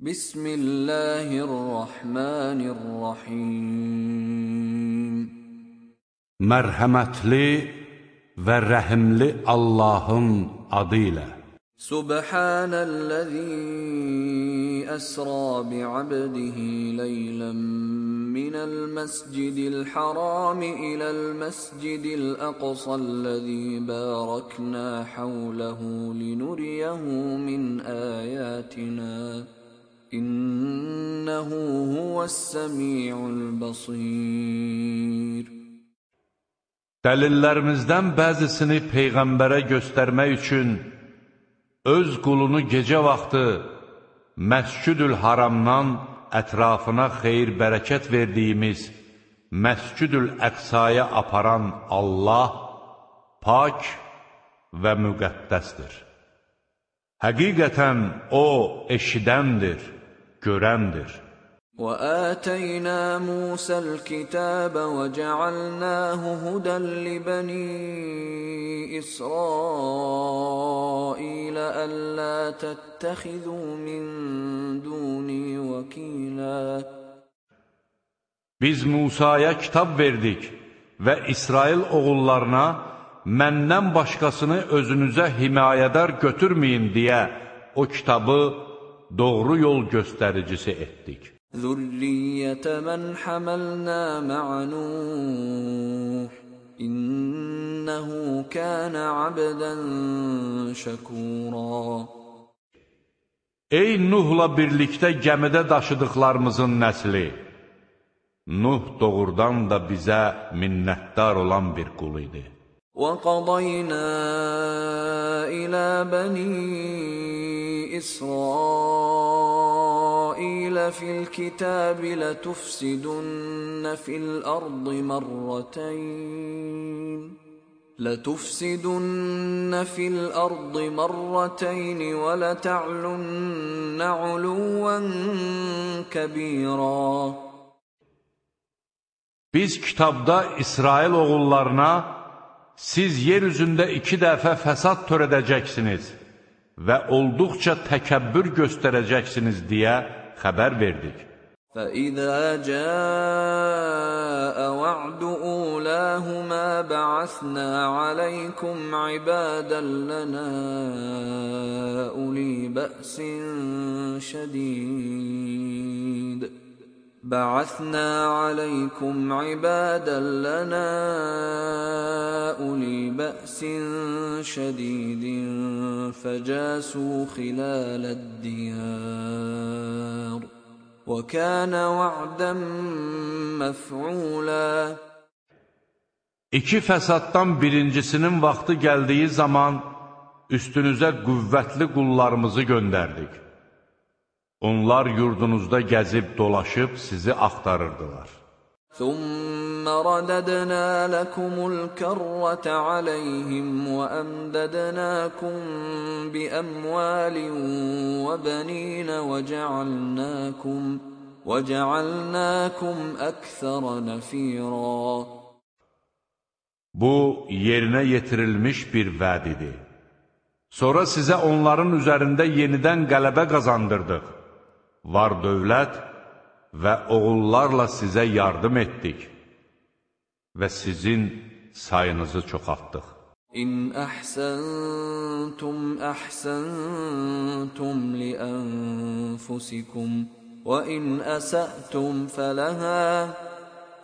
بسم الله الرحمن الرحيم. مرحمتلي ورحملي اللهم اديلا سبحان الذي أسرى بعبده ليلا من المسجد الحرام إلى المسجد الأقصى الذي باركنا حوله لنريه من آياتنا. İnnehu huvəs-səmi'ul-basir. Dəlillərimizdən bəzisini Peyğəmbərə göstərmək üçün öz qulunu gecə vaxtı Məscüdül Haramdan ətrafına xeyir bərəkət verdiyimiz Məscüdül Əqsaya aparan Allah pak və müqəddəsdir. Həqiqətən O eşidəndir görəndir. وآتينا موسى الكتاب وجعلناه هدى لبني إسرائيل ألا تتخذوا من دوني وكيلا Biz Musaya kitab verdik və İsrail oğullarına məndən başqasını özünüzə himayədar götürməyin deyə o kitabı doğru yol göstəricisi etdik. Zürriyyətə mən həməlnə mə'nuh, innəhu kənə abdən şəkura. Ey Nuhla birlikdə gəmidə daşıdıqlarımızın nəsli, Nuh doğrudan da bizə minnətdar olan bir qul idi. وقضينا إلى بني إسرائيل في الكتاب لتفسدن في الأرض مرتين. لتفسدن في الأرض مرتين ولتعلن علوا كبيرا. Biz kitabda İsrail oğullarına siz yer üzündə iki dəfə fəsad törədəcəksiniz və olduqca təkəbbür göstərəcəksiniz deyə xəbər verdik. فإذا جاء وعد أولاهما بعثنا عليكم عبادا لنا أولي بأس شديد بعثنا عليكم عبادا لنا أولي بأس شديد فجاسوا خلال الديار وكان وعدا مفعولا İki fəsaddan birincisinin vaxtı gəldiyi zaman üstünüzə qüvvətli qullarımızı göndərdik. Onlar yurdunuzda gəzib dolaşıb sizi axtarırdılar. ثم رددنا لكم الكرة عليهم وأمددناكم بأموال وبنين وجعلناكم وجعلناكم أكثر نفيرا Bu, yerinə yetirilmiş bir vəd idi. Sonra sizə onların üzərində yenidən qələbə qazandırdıq. var dövlət və oğullarla sizə yardım etdik və sizin sayınızı çoxaltdıq. İn əhsəntum əhsəntum li ənfusikum və in əsətum fələhə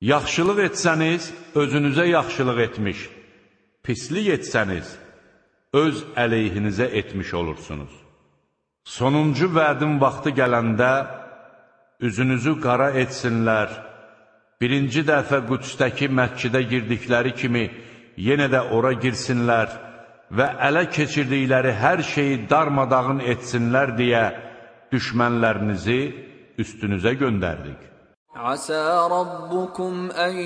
Yaxşılıq etsəniz, özünüzə yaxşılıq etmiş, pislik etsəniz, öz əleyhinizə etmiş olursunuz. Sonuncu vədin vaxtı gələndə, üzünüzü qara etsinlər, birinci dəfə Qüdsdəki məscidə girdikləri kimi yenə də ora girsinlər və ələ keçirdikləri hər şeyi darmadağın etsinlər deyə düşmənlərinizi üstünüzə göndərdik. عسى ربكم أن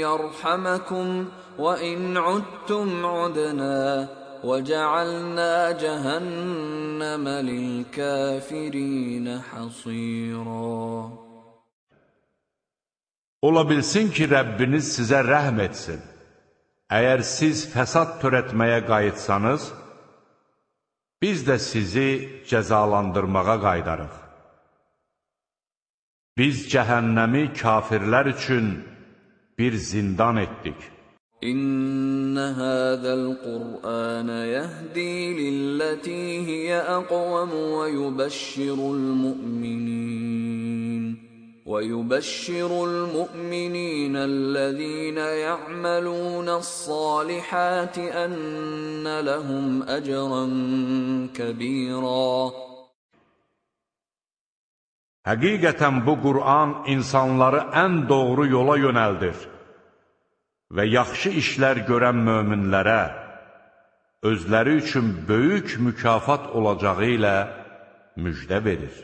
يرحمكم وإن عدتم عدنا وجعلنا جهنم للكافرين حصيرا Ola bilsin ki, Rəbbiniz sizə rəhm etsin. Əgər siz fəsad törətməyə qayıtsanız, biz də sizi cəzalandırmağa qaydarıq. Biz cəhənnəmi kafirlər üçün bir zindan etdik. İnna hadzal Qur'an yahdi lillati hiya aqwam və yubashshirul mu'minin ويبشر المؤمنين الذين يعملون الصالحات أن لهم أجرا كبيرا Həqiqətən bu Qur'an insanları ən doğru yola yönəldir və yaxşı işlər görən möminlərə özləri üçün böyük mükafat olacağı ilə müjdə verir.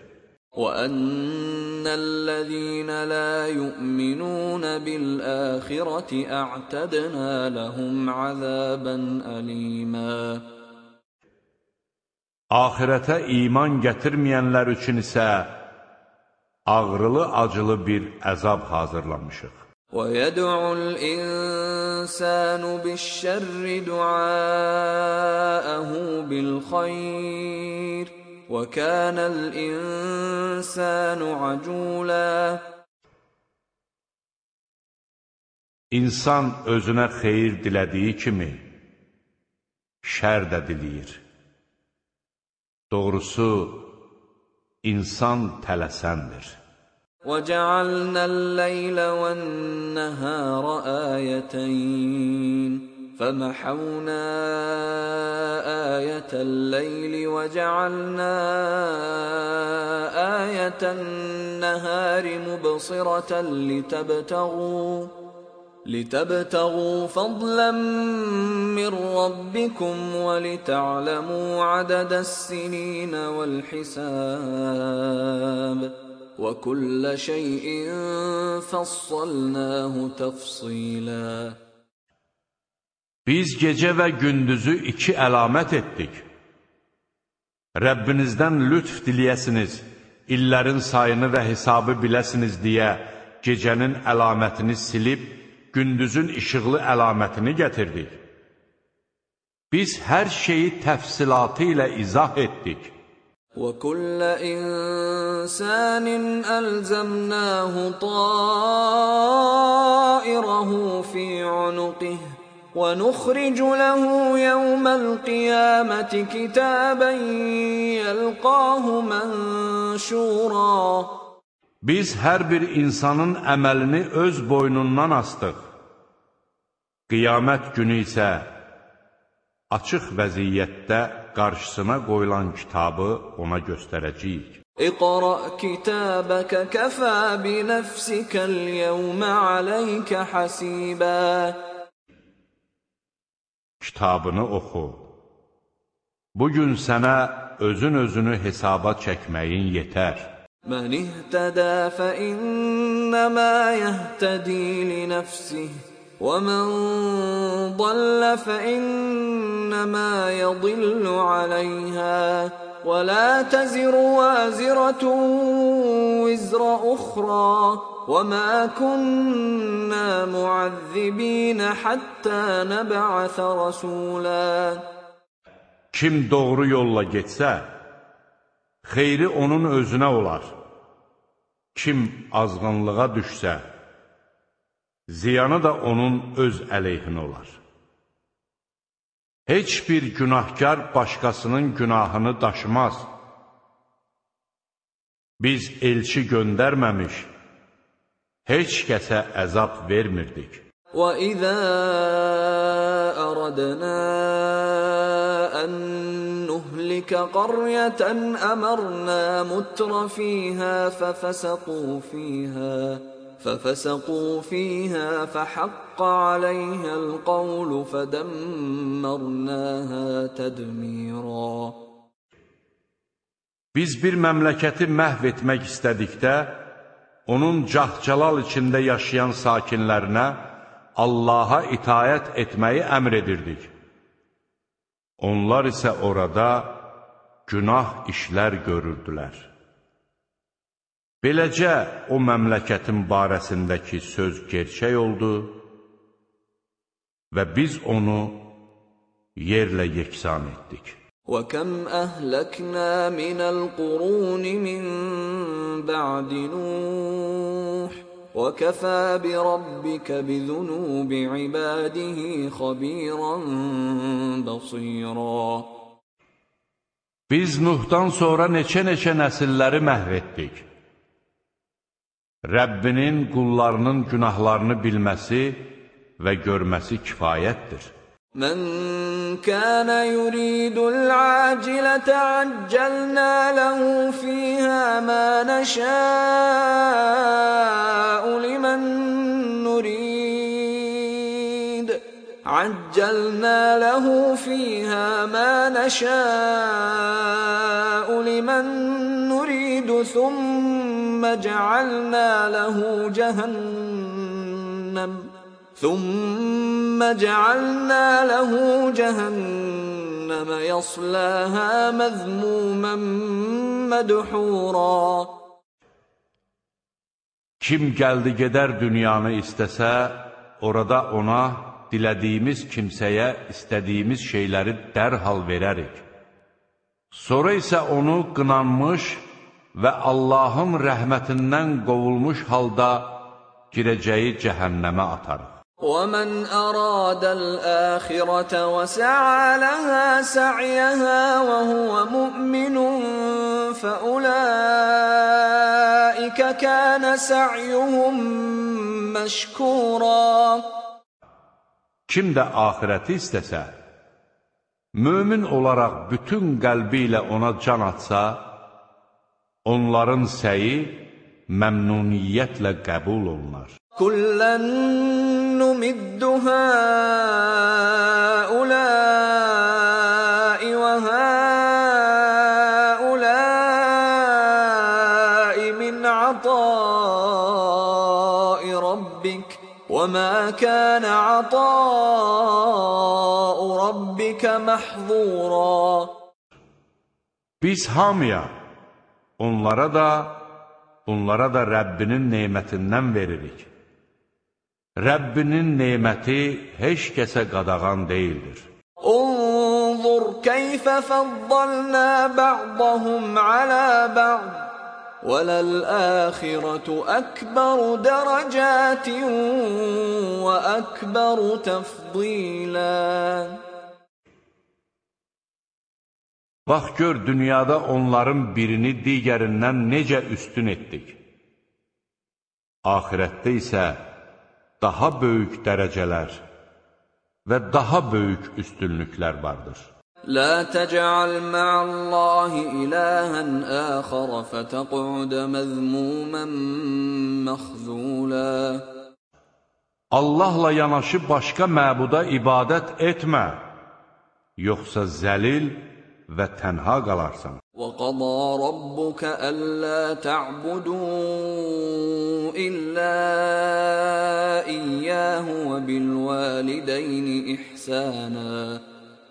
وَأَنَّ الَّذِينَ لَا يُؤْمِنُونَ بِالْآخِرَةِ أَعْتَدْنَا لَهُمْ عَذَابًا أَلِيمًا Ahirətə iman gətirməyənlər üçün isə ağrılı-acılı bir əzab hazırlamışıq. وَيَدْعُ الْإِنسَانُ بِالشَّرِّ دُعَاءَهُ بِالْخَيْرِ وَكَانَ الْإِنسَانُ عَجُولًا İnsan özünə xeyir dilədiyi kimi şər də diləyir. Doğrusu, insan tələsəndir. وَجَعَلْنَا اللَّيْلَ وَالنَّهَارَ آيَتَيْنِ فمحونا آية الليل وجعلنا آية النهار مبصرة لتبتغوا لتبتغوا فضلا من ربكم ولتعلموا عدد السنين والحساب وكل شيء فصلناه تفصيلاً Biz gecə və gündüzü iki əlamət etdik. Rəbbinizdən lütf diliyəsiniz, illərin sayını və hesabı biləsiniz deyə gecənin əlamətini silib, gündüzün işıqlı əlamətini gətirdik. Biz hər şeyi təfsilatı ilə izah etdik. وَكُلَّ إِنسَانٍ أَلْزَمْنَاهُ طَائِرَهُ فِي عُنُقِهِ ونخرج له يوم القيامة كتابا يلقاه منشورا Biz hər bir insanın əməlini öz boynundan astıq. Qiyamət günü isə açıq vəziyyətdə qarşısına qoyulan kitabı ona göstərəcəyik. İqra kitabaka kafa bi nafsika al-yawma alayka hasiba kitabını oxu. Bugün sənə özün özünü hesaba çəkməyin yetər. من اهتدى فإنما يهتدي لنفسه ومن ضل فإنما يضل عليها ولا تزر وازرة وزر أخرى وما كنا معذبين حتى نبعث رسولا Kim doğru yolla getsə, xeyri onun özünə olar. Kim azğınlığa düşsə, ziyanı da onun öz əleyhinə olar. Heç bir günahkar başqasının günahını daşımaz. Biz elçi göndərməmiş, heç kəsə əzab vermirdik. وَإِذَا أَرَدْنَا أَن نُّهْلِكَ قَرْيَةً أَمَرْنَا مُتْرَ فِيهَا فَفَسَقُوا فِيهَا ففسقوا فيها فحق عليها القول فدمرناها تدميرا Biz bir məmləkəti məhv etmək istədikdə, onun cah-cəlal içində yaşayan sakinlərinə Allaha itayət etməyi əmr edirdik. Onlar isə orada günah işlər görürdülər. Beləcə, o məmləkətin barəsindəki söz gerçək oldu və biz onu yerlə yeksan etdik. وكم اهلكنا من القرون من بعد نوح وكفى بربك بذنوب عباده خبيرا بصيرا Biz Nuhdan sonra neçə-neçə nəsilləri məhv etdik. Rəbbinin qullarının günahlarını bilməsi və görməsi kifayətdir. Mən kənə yuridul acilətə accəlnə ləhu fiyhə mə nəşəu limən nurid. عجلنا له فيها ما نشاء لمن نريد ثم جعلنا له جهنم ثم جعلنا له جهنم يصلاها مذموما مدحورا. Kim gəldi gedər dünyanı istəsə, orada ona dilədiyimiz kimsəyə istədiyimiz şeyləri dərhal verərik. Sonra isə onu qınanmış və Allahın rəhmətindən qovulmuş halda girəcəyi cəhənnəmə atarıq. ومن أراد الآخرة وسعى لها سعيها وهو مؤمن فأولئك كان سعيهم مشكورا Kim də axirəti istəsə, mömin olaraq bütün qəlbi ilə ona can atsa, onların səyi məmnuniyyətlə qəbul olunar. Kullən numiddu həuləyə وما كان عطاء ربك محظورا Biz hamıya, onlara da, bunlara da Rəbbinin neymətindən veririk. Rəbbinin neməti heç kəsə qadağan deyildir. انظر كيف فضلنا بعضهم على بعض وللآخرة أكبر درجات وأكبر تفضيلا Bax gör dünyada onların birini digərindən necə üstün etdik. Ahirətdə isə daha böyük dərəcələr və daha böyük üstünlüklər vardır. لا تجعل مع الله إلها آخر فتقعد مذموما مخذولا. Allahla yanaşı başqa məbuda ibadət etmə, yoxsa zəlil və tənha qalarsan. وقضى ربك ألا تعبدوا إلا إياه وبالوالدين إحسانا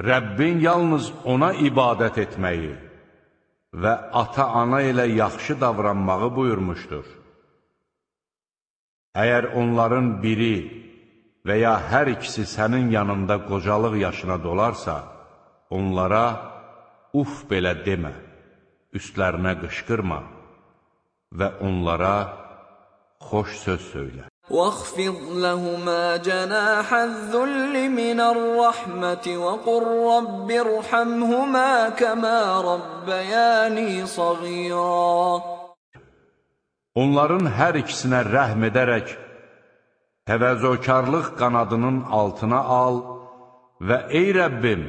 Rəbbin yalnız ona ibadət etməyi və ata-ana ilə yaxşı davranmağı buyurmuşdur. Əgər onların biri və ya hər ikisi sənin yanında qocalıq yaşına dolarsa, onlara uf belə demə, üstlərinə qışqırma və onlara xoş söz söylə. واخفض لهما جناح الذل من الرحمة وقل رب ارحمهما كما ربياني صغيرا onların hər ikisinə rəhm edərək, təvəzzökarlıq qanadının altına al və ey Rəbbim,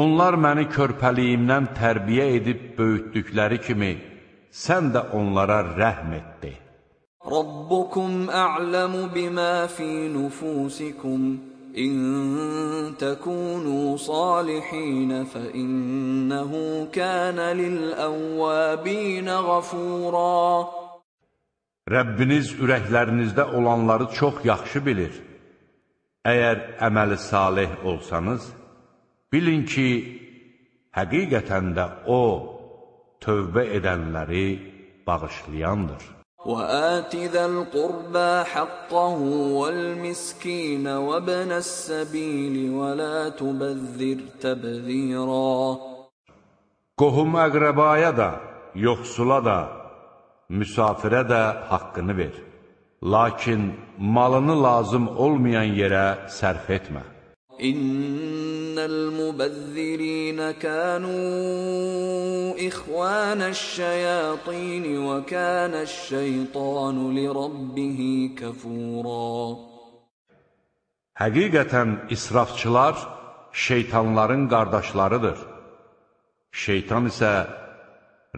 onlar məni körpəliyimdən tərbiyə edib böyütdükləri kimi, sən də onlara rəhm etdi. Rabbukum a'lamu bima fi nufusikum إن تكونوا صالحين فإنه كان للأوابين غفورا Rəbbiniz ürəklərinizdə olanları çox yaxşı bilir. Əgər əməli salih olsanız, bilin ki, həqiqətən də O, tövbə edənləri bağışlayandır. وآت ذا القربى حقه والمسكين وابن السبيل ولا تبذر تبذيرا Qohum əqrəbaya da, yoxsula da, müsafirə də haqqını ver. Lakin malını lazım olmayan yerə sərf etmə. إن المبذرين كانوا إخوان الشياطين وكان الشيطان لربه كفورا Həqiqətən israfçılar şeytanların qardaşlarıdır. Şeytan isə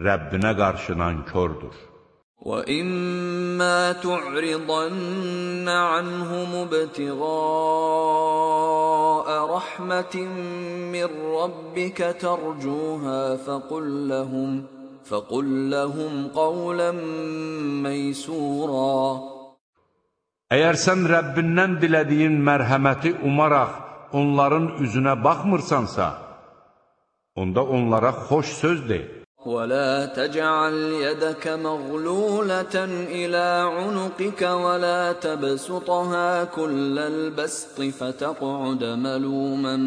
Rəbbinə qarşı nankördür. وَإِمَّا تُعْرِضَنَّ عَنْهُمُ ابْتِغَاءَ رَحْمَةٍ مِّن رَّبِّكَ تَرْجُوهَا فَقُل لَّهُمْ فَقُل لَّهُمْ قَوْلًا مَّيْسُورًا Əgər sən Rəbbindən dilədiyin mərhəməti umaraq onların üzünə baxmırsansa, onda onlara xoş söz de. ولا تجعل يدك مغلولة إلى عنقك ولا تبسطها كل البسط فتقعد ملوما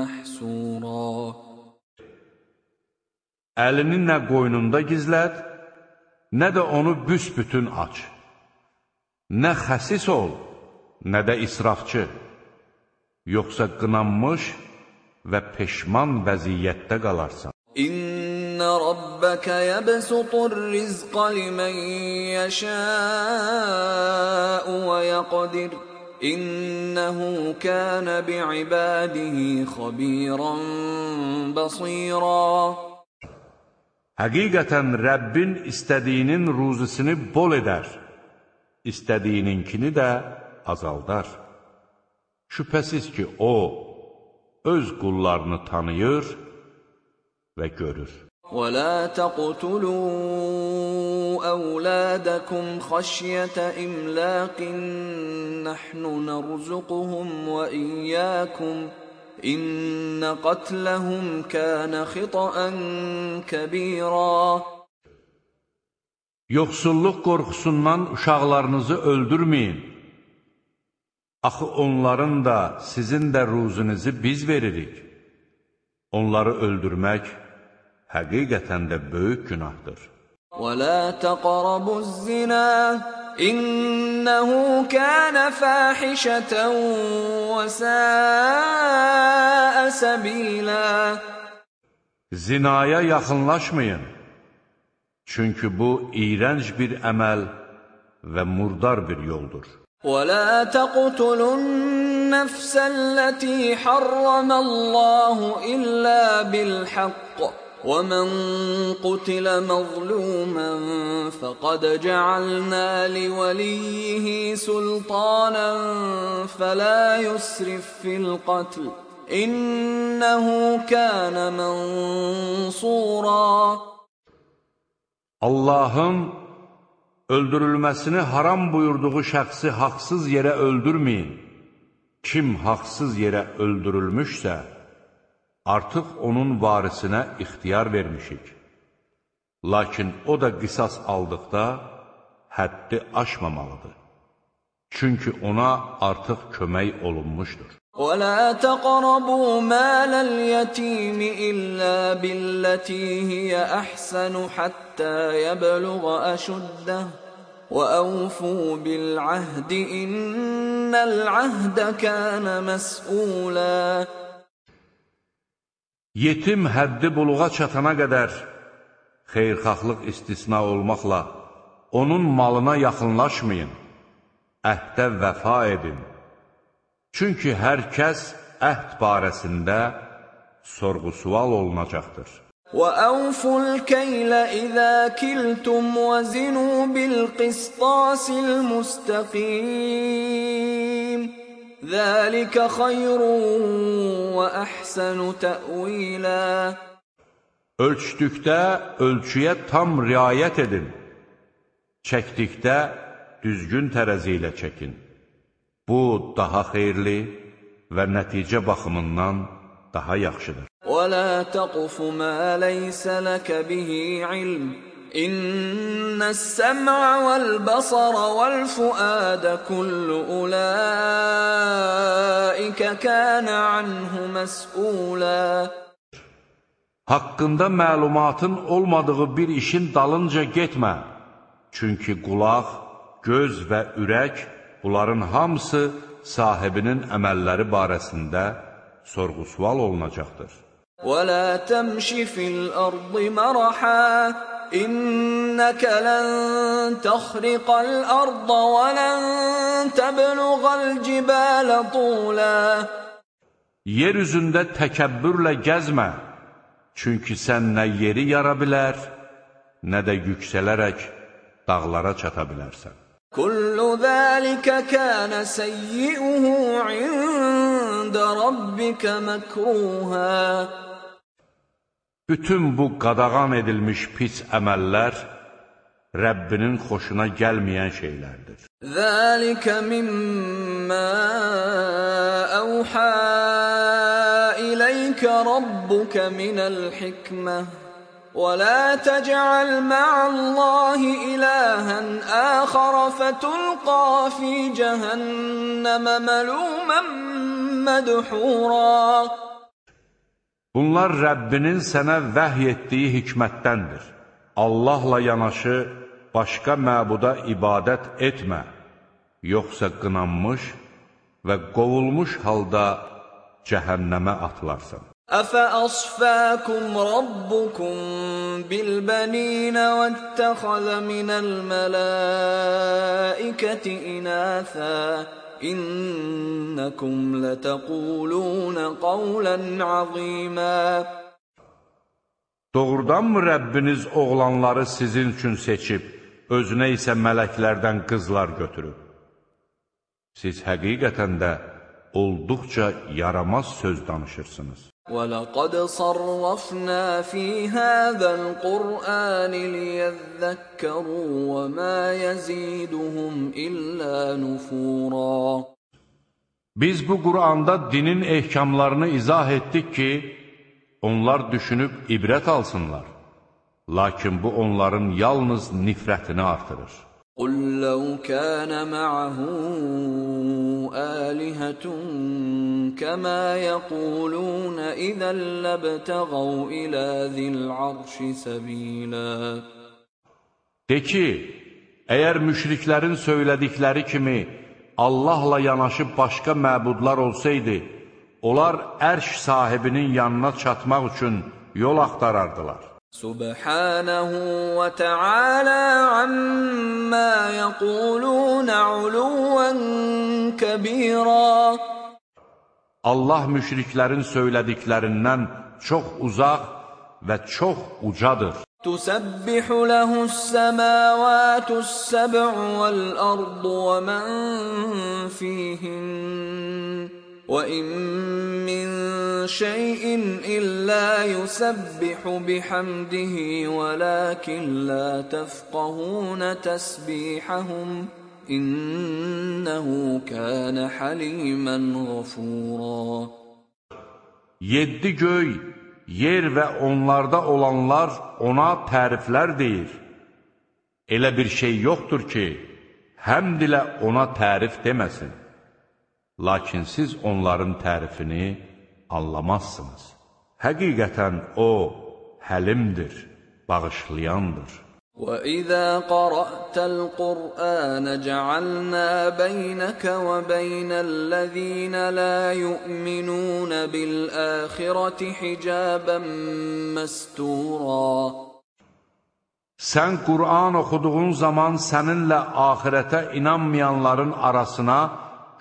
محسورا Əlini nə qoynunda gizlət, nə də onu büsbütün aç. Nə xəsis ol, nə də israfçı, yoxsa qınanmış və peşman vəziyyətdə qalarsan. إن ربك يبسط الرزق لمن يشاء ويقدر إنه كان بعباده خبيرا بصيرا Həqiqətən Rəbbin istədiyinin ruzisini bol edər, istədiyininkini də azaldar. Şübhəsiz ki, O, öz qullarını tanıyır və görür. ولا تقتلوا أولادكم خشية إملاق نحن نرزقهم وإياكم إن قتلهم كان خطأ كبيرا Yoxsulluq qorxusundan uşaqlarınızı öldürməyin. Axı onların da, sizin də ruzinizi biz veririk. Onları öldürmək həqiqətən də böyük günahdır. وَلَا تَقْرَبُوا الزِّنَا إِنَّهُ كَانَ فَاحِشَةً وَسَاءَ سَبِيلًا Zinaya yaxınlaşmayın. Çünki bu iyrənc bir əməl və murdar bir yoldur. وَلَا تَقْتُلُوا النَّفْسَ الَّتِي حَرَّمَ اللَّهُ إِلَّا بِالْحَقِّ ومن قتل مظلوما فقد جعلنا لوليه سلطانا فلا يسرف في القتل إنه كان منصورا Allahın öldürülməsini haram buyurduğu şəxsi haqsız yerə öldürməyin. Kim haqsız yerə öldürülmüşsə, artıq onun varisinə ixtiyar vermişik. Lakin o da qisas aldıqda həddi aşmamalıdır. Çünki ona artıq kömək olunmuşdur. وَلَا تَقْرَبُوا مَالَ الْيَتِيمِ إِلَّا بِالَّتِي هِيَ أَحْسَنُ حَتَّى يَبْلُغَ أَشُدَّهُ وَأَوْفُوا بِالْعَهْدِ إِنَّ الْعَهْدَ كَانَ مَسْئُولًا Yetim həddi buluğa çatana qədər xeyrxahlıq istisna olmaqla onun malına yaxınlaşmayın, əhdə vəfa edin. Çünki hər kəs əhd barəsində sorğu-sual olunacaqdır. وَأَوْفُوا الْكَيْلَ إِذَا كِلْتُمْ وَزِنُوا بِالْقِسْطَاسِ الْمُسْتَقِيمِ ذَلِكَ خَيْرٌ وَأَحْسَنُ تَأْوِيلًا Ölçdükdə ölçüyə tam riayət edin. Çəkdikdə düzgün tərəzi ilə çəkin. Bu, daha xeyirli və nəticə baxımından daha yaxşıdır. وَلَا تَقْفُ مَا لَيْسَ لَكَ بِهِ عِلْمٌ إِنَّ السَّمْعَ وَالْبَصَرَ وَالْفُؤَادَ كُلُّ أُولَٰئِكَ كَانَ عَنْهُ مَسْئُولًا Haqqında məlumatın olmadığı bir işin dalınca getmə. Çünki qulaq, göz və ürək, bunların hamısı sahibinin əməlləri barəsində sorğu-sual olunacaqdır. وَلَا تَمْشِ فِي الْأَرْضِ مَرَحًا إِنَّكَ لَن تَخْرِقَ الْأَرْضَ وَلَن تَبْلُغَ الْجِبَالَ طُولًا Yer üzündə təkəbbürlə gəzmə, çünki sən nə yeri yara bilər, nə də yüksələrək dağlara çata bilərsən. Kullu zalika kana sayyi'uhu 'inda rabbika makruha Bütün bu qadağan edilmiş pis əməllər Rəbbinin xoşuna gəlməyən şeylərdir. Zalika mimma awha ilayka rabbuka minal hikmah ولا تجعل مع الله إلها آخر فتلقى في جهنم ملوما مدحورا Bunlar Rəbbinin sənə vəhy etdiyi hikmətdəndir. Allahla yanaşı başqa məbuda ibadət etmə, yoxsa qınanmış və qovulmuş halda cəhənnəmə atılarsan. أفأصفاكم ربكم بالبنين واتخذ من الملائكة إناثا İnnakum lataqulun qawlan azima Doğrudanmı Rəbbiniz oğlanları sizin üçün seçib, özünə isə mələklərdən qızlar götürüb? Siz həqiqətən də olduqca yaramaz söz danışırsınız. وَلَقَدْ صَرَّفْنَا فِي هَذَا الْقُرْآنِ لِيَذَّكَّرُوا وَمَا يَزِيدُهُمْ إِلَّا نُفُورًا Biz bu Quranda dinin ehkamlarını izah etdik ki, onlar düşünüb ibrət alsınlar. Lakin bu onların yalnız nifrətini artırır. قل لو كان معه آلهة كما يقولون إذا لابتغوا إلى ذي العرش سبيلا De ki, əgər müşriklərin söylədikləri kimi Allahla yanaşı başqa məbudlar olsaydı, onlar ərş sahibinin yanına çatmaq üçün yol axtarardılar. سبحانه وتعالى عما يقولون علوا كبيرا Allah müşriklərin söylədiklərindən çox uzaq və çox ucadır. تسبح له السماوات السبع والأرض ومن فيهن وَإِن مِّن شَيْءٍ إِلَّا يُسَبِّحُ بِحَمْدِهِ وَلَكِن لَّا تَفْقَهُونَ تَسْبِيحَهُمْ إِنَّهُ كَانَ حَلِيمًا غَفُورًا Yeddi göy, yer və onlarda olanlar ona təriflər deyir. Elə bir şey yoxdur ki, həmd ilə ona tərif deməsin. Lakin siz onların tərifini anlamazsınız. Həqiqətən O, həlimdir, bağışlayandır. وَإِذَا قَرَأْتَ الْقُرْآنَ جَعَلْنَا بَيْنَكَ وَبَيْنَ الَّذِينَ لَا يُؤْمِنُونَ بِالْآخِرَةِ حِجَابًا مَسْتُورًا Sən Qur'an oxuduğun zaman səninlə axirətə inanmayanların arasına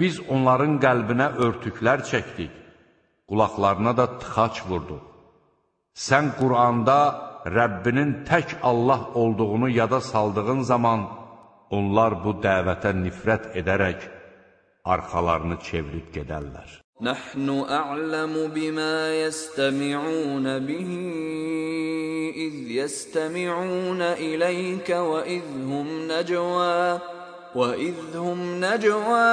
biz onların qəlbinə örtüklər çəkdik, qulaqlarına da tıxaç vurduq. Sən Qur'anda Rəbbinin tək Allah olduğunu yada saldığın zaman, onlar bu dəvətə nifrət edərək, arxalarını çevirib gedərlər. Nəhnu a'lamu bima yestemi'un bihi iz yestemi'un ilayka və izhum necwa وإذ هم نجوى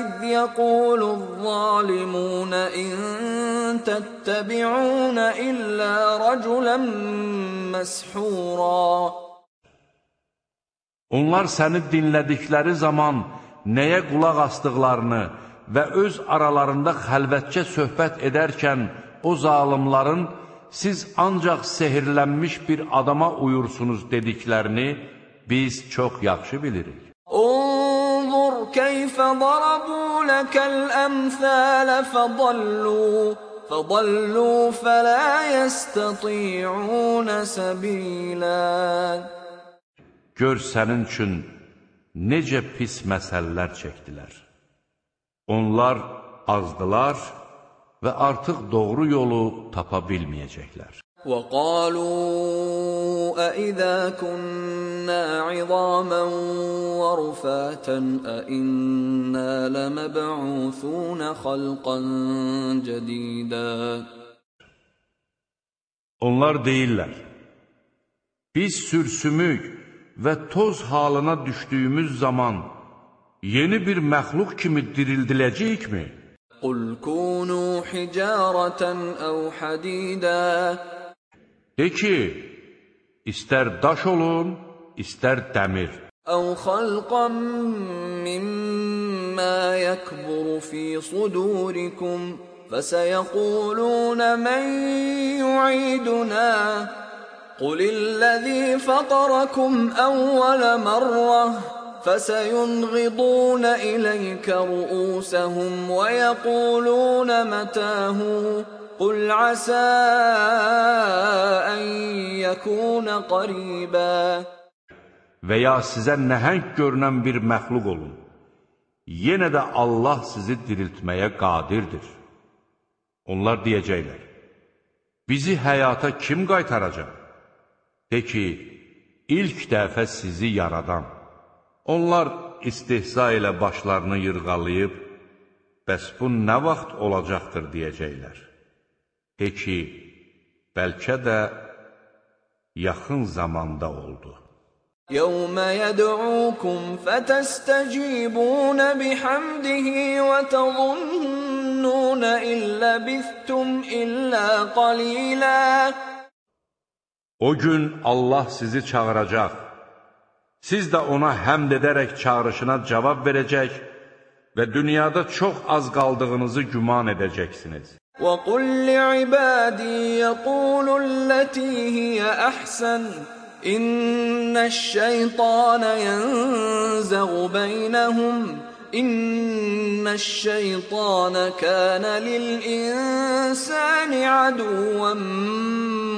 إذ يقول الظالمون إن تتبعون إلا رجلا مسحورا Onlar səni dinlədikləri zaman nəyə qulaq asdıqlarını və öz aralarında xəlvətcə söhbət edərkən o zalimların siz ancaq sehirlənmiş bir adama uyursunuz dediklərini biz çox yaxşı bilirik. Unzur keyfə darabu ləkəl əmthələ fədallu fədallu fələ yəstəti'unə səbilə Gör sənin üçün necə pis məsələlər çəkdilər. Onlar azdılar və artıq doğru yolu tapa bilməyəcəklər. وقالوا أئذا كنا عظاما ورفاتا أئنا لمبعوثون خلقا جديدا Onlar deyirlər, biz sürsümük və toz halına düşdüyümüz zaman yeni bir məxluq kimi dirildiləcəyikmi? قُلْ كُونُوا حِجَارَةً أَوْ حَدِيدًا De ki, istər daş olun, istər dəmir. أَوْ خَلْقًا مِّمَّا يَكْبُرُ فِي صُدُورِكُمْ فَسَيَقُولُونَ مَن يُعِيدُنَا قُلِ الَّذِي فَطَرَكُمْ أَوَّلَ مَرَّةٍ فَسَيُنْغِضُونَ إِلَيْكَ رُءُوسَهُمْ وَيَقُولُونَ مَتَىٰ هُوَ قُلْ عَسَىٰ أَن يَكُونَ قَرِيبًا Və ya sizə nəhəng görünən bir məxluq olun. Yenə də Allah sizi diriltməyə qadirdir. Onlar deyəcəklər, bizi həyata kim qaytaracaq? De ki, ilk dəfə sizi yaradan. Onlar istihza ilə başlarını yırğalayıb, bəs bu nə vaxt olacaqdır deyəcəklər. De ki, bəlkə də yaxın zamanda oldu. يَوْمَ يَدْعُوكُمْ فَتَسْتَجِيبُونَ بِحَمْدِهِ وَتَظُنُّونَ إِن لَّبِثْتُمْ إِلَّا قَلِيلًا O gün Allah sizi çağıracaq. Siz də ona həmd edərək çağırışına cavab verəcək və dünyada çox az qaldığınızı güman edəcəksiniz. وَقُل لِّعِبَادِي يَقُولُوا الَّتِي هِيَ أَحْسَنُ إِنَّ الشَّيْطَانَ يَنزَغُ بَيْنَهُمْ إِنَّ الشَّيْطَانَ كَانَ لِلْإِنسَانِ عَدُوًّا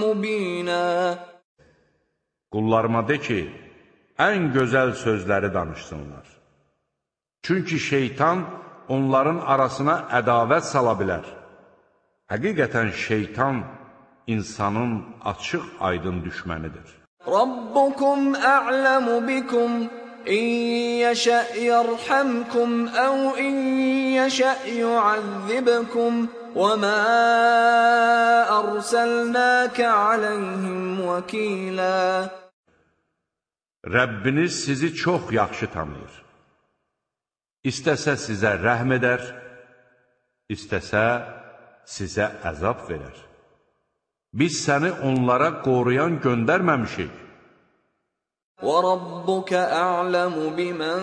مُّبِينًا Qullarıma de ki, ən gözəl sözləri danışsınlar. Çünki şeytan onların arasına ədavət sala bilər. Həqiqətən şeytan insanın açıq aydın düşmənidir. Rabbukum a'lamu bikum in yasha yarhamkum aw in yasha yu'azzibkum wa ma arsalnaka alayhim wakila Rəbbiniz sizi çox yaxşı tanıyır. İstəsə sizə rəhm edər, istəsə sizə əzab verər. Biz səni onlara qoruyan göndərməmişik. وربك أعلم بمن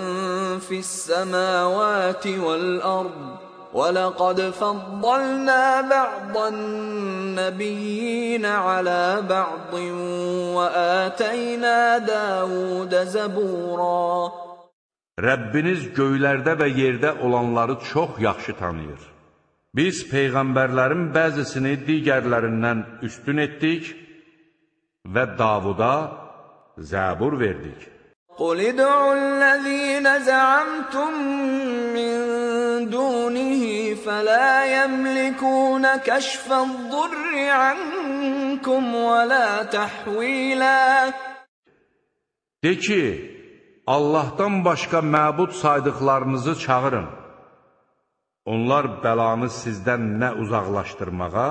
في السماوات والأرض ولقد فضلنا بعض النبيين على بعض وآتينا داود زبورا Rəbbiniz göylərdə və yerdə olanları çox yaxşı tanıyır. Biz peyğəmbərlərin bəzisini digərlərindən üstün etdik və Davuda zəbur verdik. Qul id'u'l-lezîne zəamtum min dunihi fələ yəmlikûne kəşfəd-durri ankum və la təhvîlâ. De ki, Allahdan başqa məbud saydıqlarınızı çağırın. Onlar bəlanı sizdən nə uzaqlaşdırmağa,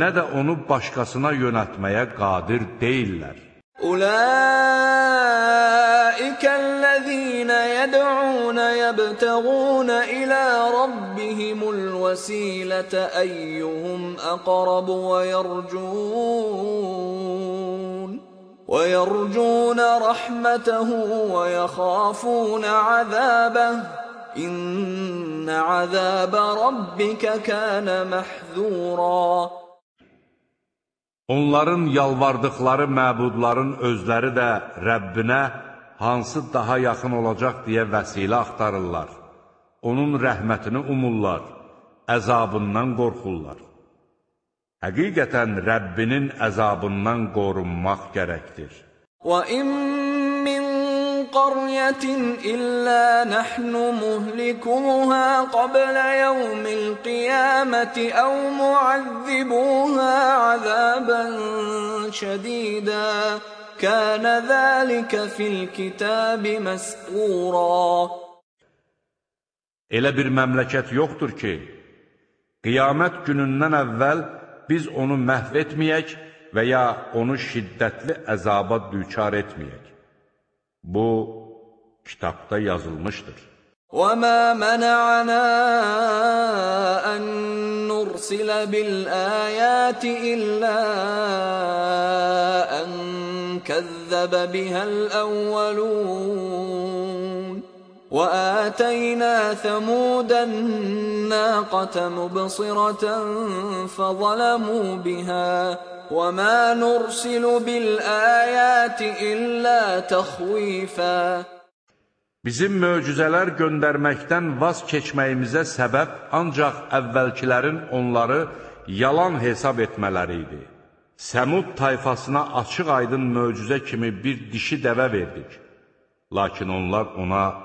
nə də onu başqasına yönətməyə qadir deyillər. أولئك الذين يدعون يبتغون إلى ربهم الوسيلة أيهم أقرب ويرجون ويرجون رحمته ويخافون عذابه إن عذاب ربك كان محذورا Onların yalvardıqları məbudların özləri də Rəbbinə hansı daha yaxın olacaq deyə vəsilə axtarırlar. Onun rəhmətini umurlar, əzabından qorxurlar. Həqiqətən Rəbbinin əzabından qorunmaq gərəkdir. وَإِن مِّن قَرْيَةٍ إِلَّا نَحْنُ مُهْلِكُوهَا قَبْلَ يَوْمِ الْقِيَامَةِ أَوْ مُعَذِّبُوهَا عَذَابًا شَدِيدًا كَانَ ذَلِكَ فِي الْكِتَابِ مَسْطُورًا Elə bir məmləkət yoxdur ki, qiyamət günündən əvvəl biz onu məhv etməyək və ya onu şiddətli əzaba düçar etməyək. Bu, kitabda yazılmışdır. وَمَا مَنَعَنَا أَن نُّرْسِلَ بِالْآيَاتِ إِلَّا أَن كَذَّبَ بِهَا الْأَوَّلُونَ وَآتَيْنَا ثَمُودَ النَّاقَةَ مُبْصِرَةً فَظَلَمُوا بِهَا وَمَا نُرْسِلُ بِالْآيَاتِ إِلَّا تَخْوِيفًا Bizim möcüzələr göndərməkdən vaz keçməyimizə səbəb ancaq əvvəlkilərin onları yalan hesab etmələri idi. Səmud tayfasına açıq-aydın möcüzə kimi bir dişi dəvə verdik. Lakin onlar ona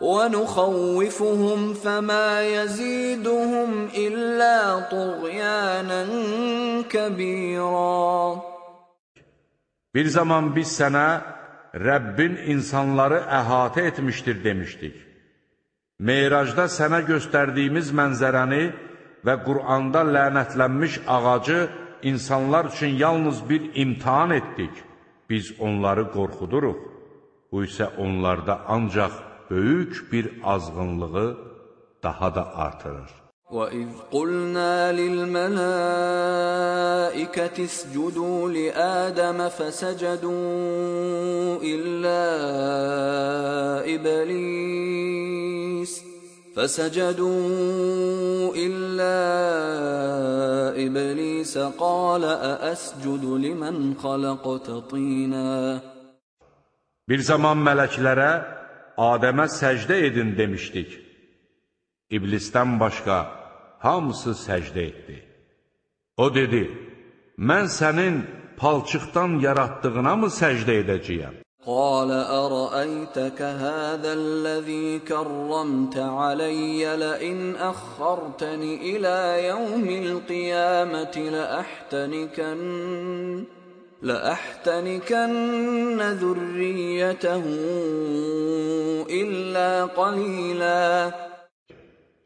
وَنُخَوِّفُهُمْ فَمَا يَزِيدُهُمْ إِلَّا طُغْيَانًا كَبِيرًا Bir zaman biz sənə Rəbbin insanları əhatə etmişdir demişdik. Meyracda sənə göstərdiyimiz mənzərəni və Quranda lənətlənmiş ağacı insanlar üçün yalnız bir imtihan etdik. Biz onları qorxuduruq. Bu isə onlarda ancaq böyük bir azğınlığı daha da artırır. وَإِذْ قُلْنَا لِلْمَلَائِكَةِ اسْجُدُوا لِآدَمَ فَسَجَدُوا إِلَّا إِبْلِيسَ فَسَجَدُوا إِلَّا إِبْلِيسَ قَالَ أَأَسْجُدُ لِمَنْ خَلَقْتَ طِينًا Bir zaman mələklərə Adəmə səcdə edin demişdik. İblisdən başqa hamısı səcdə etdi. O dedi, mən sənin palçıqdan yaratdığına mı səcdə edəcəyəm? قال أرأيتك هذا الذي كرمت علي لئن أخرتني إلى يوم القيامة لأحتنكن لأحتنكن ذريته إلا قليلا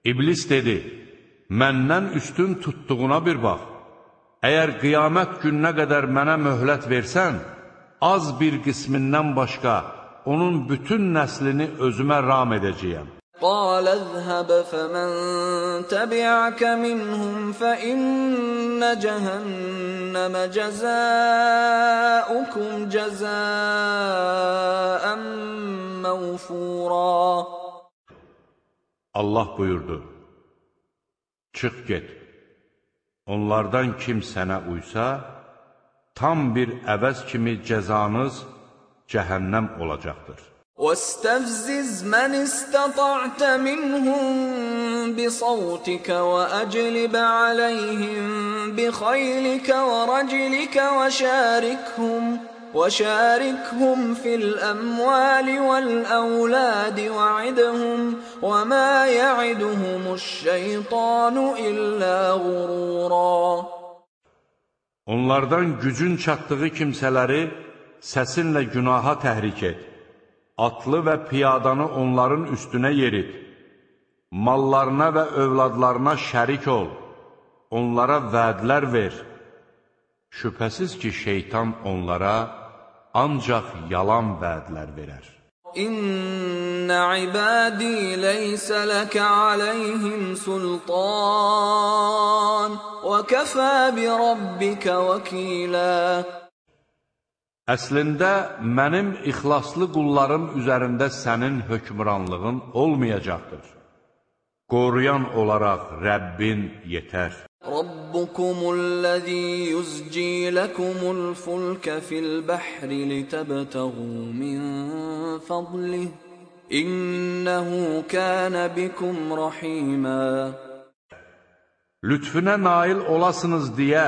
İblis dedi, məndən üstün tutduğuna bir bax. Əgər qiyamət gününə qədər mənə möhlət versən, az bir qismindən başqa onun bütün nəslini özümə ram edəcəyəm. قال اذهب فمن تبعك منهم فإن جهنم جزاؤكم جزاء موفورا Allah buyurdu, çıx get, onlardan kim sənə uysa, tam bir əvəz kimi cəzanız cəhənnəm olacaqdır. واستفزز من استطعت منهم بصوتك واجلب عليهم بخيلك ورجلك وشاركهم وشاركهم في الاموال والاولاد وعدهم وما يعدهم الشيطان الا غرورا Onlardan gücün çatdığı kimsələri səsinlə günaha təhrik et. atlı və piyadanı onların üstünə yerit. Mallarına və övladlarına şərik ol, onlara vədlər ver. Şübhəsiz ki, şeytan onlara ancaq yalan vədlər verər. İnnə ibadī leysə ləkə aləyhim sultan və kəfə bi rabbikə vəkilə. Əslində, mənim ixlaslı qullarım üzərində sənin hökmranlığın olmayacaqdır. Qoruyan olaraq Rəbbin yetər. Rabbukumul-ləzî yuzcī lekumul-fulka fil-bahri litəbtəğū min fadlih. İnnəhu kənə bikum rahîmə. Lütfünə nail olasınız deyə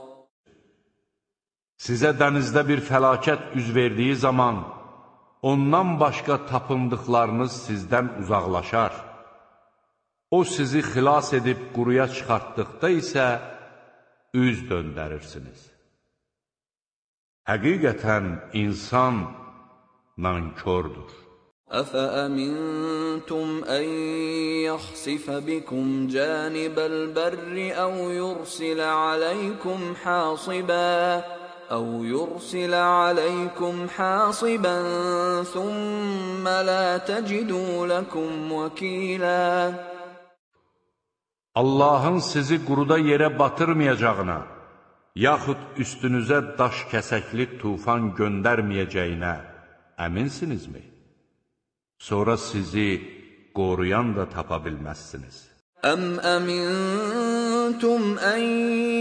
Sizə dənizdə bir fəlakət üz verdiyi zaman, ondan başqa tapındıqlarınız sizdən uzaqlaşar. O sizi xilas edib quruya çıxartdıqda isə üz döndərirsiniz. Həqiqətən insan nankördür. أفأمنتم أن يخسف بكم جانب البر أو يرسل عليكم حاصباً أو يرسل عليكم حاصبا ثم لا تجدوا لكم وكيلا Allahın sizi quruda yerə batırmayacağına, yaxud üstünüzə daş kəsəkli tufan göndərməyəcəyinə əminsinizmi? Sonra sizi qoruyan da tapa bilməzsiniz. أم أمنتم أن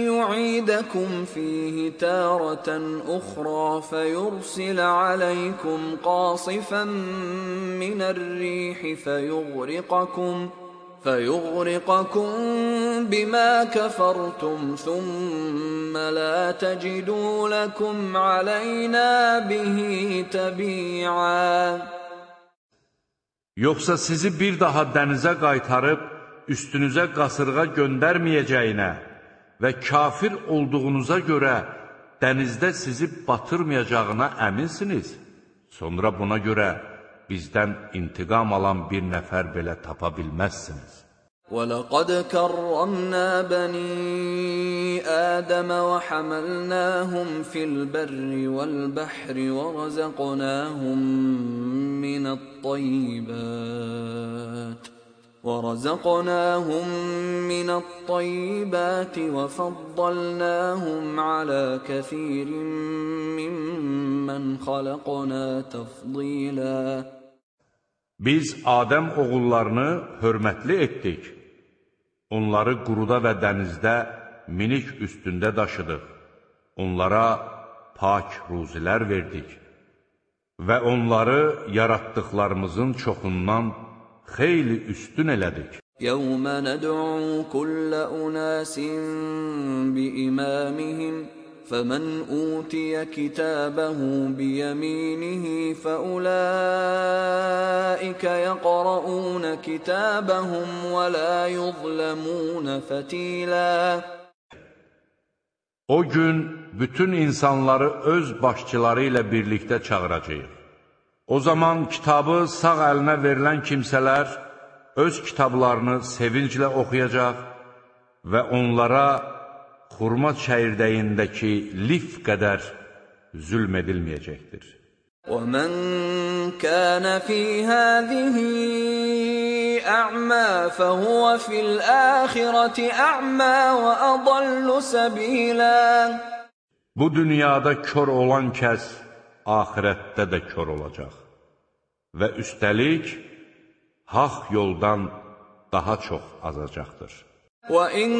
يعيدكم فيه تارة أخرى فيرسل عليكم قاصفا من الريح فيغرقكم فيغرقكم بما كفرتم ثم لا تجدوا لكم علينا به تبيعا Yoksa sizi bir daha dənizə qaytarıb üstünüzə qasırğa göndərməyəcəyinə və kafir olduğunuza görə dənizdə sizi batırmayacağına əminsiniz. Sonra buna görə bizdən intiqam alan bir nəfər belə tapa bilməzsiniz. وَلَقَدْ كَرَّمْنَا بَنِي آدَمَ وَحَمَلْنَاهُمْ فِي الْبَرِّ وَالْبَحْرِ وَرَزَقْنَاهُمْ مِنَ الطَّيِّبَاتِ ورزقناهم من الطيبات وفضلناهم على كثير ممن خلقنا تفضيلا Biz Adəm oğullarını hörmətli etdik. Onları quruda və dənizdə minik üstündə daşıdıq. Onlara pak ruzilər verdik və onları yaratdıqlarımızın çoxundan xeyli üstün elədik. يَوْمَ نَدْعُو كُلَّ أُنَاسٍ بِإِمَامِهِمْ فَمَنْ أُوتِيَ كِتَابَهُ بِيَمِينِهِ فَأُولَٰئِكَ يَقْرَؤُونَ كِتَابَهُمْ وَلَا يُظْلَمُونَ فَتِيلًا O gün bütün insanları öz başçıları ilə birlikdə çağıracaq. O zaman kitabı sağ əlinə verilən kimsələr öz kitablarını sevinclə oxuyacaq və onlara xurma çəyirdəyindəki lif qədər zülm edilməyəcəkdir. وَمَنْ كَانَ فِي هَذِهِ أَعْمَى فَهُوَ فِي الْآخِرَةِ أَعْمَى وَأَضَلُّ سَبِيلًا Bu dünyada kör olan kəs axirətdə də kör olacaq və üstəlik haq yoldan daha çox azacaqdır. وَإِن